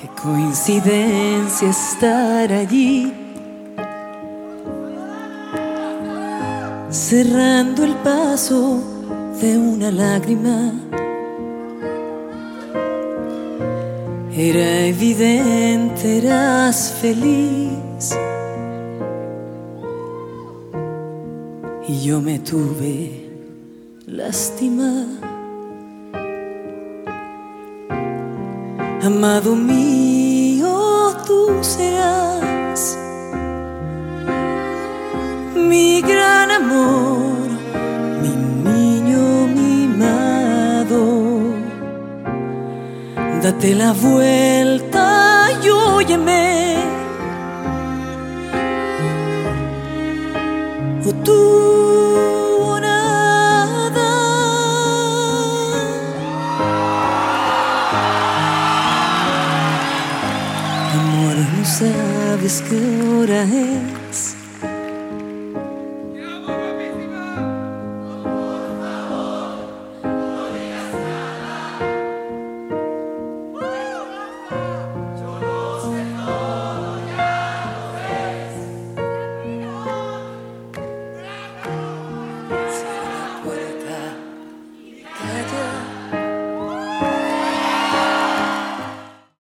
Qué coincidencia estar allí, cerrando el paso de una lágrima. Era evidente, eras feliz. Y yo me tuve lástima. Amado mío, tú serás mi gran amor, mi niño mimado. Date la vuelta y óyeme. O tú Amor, no sabes qué hora es.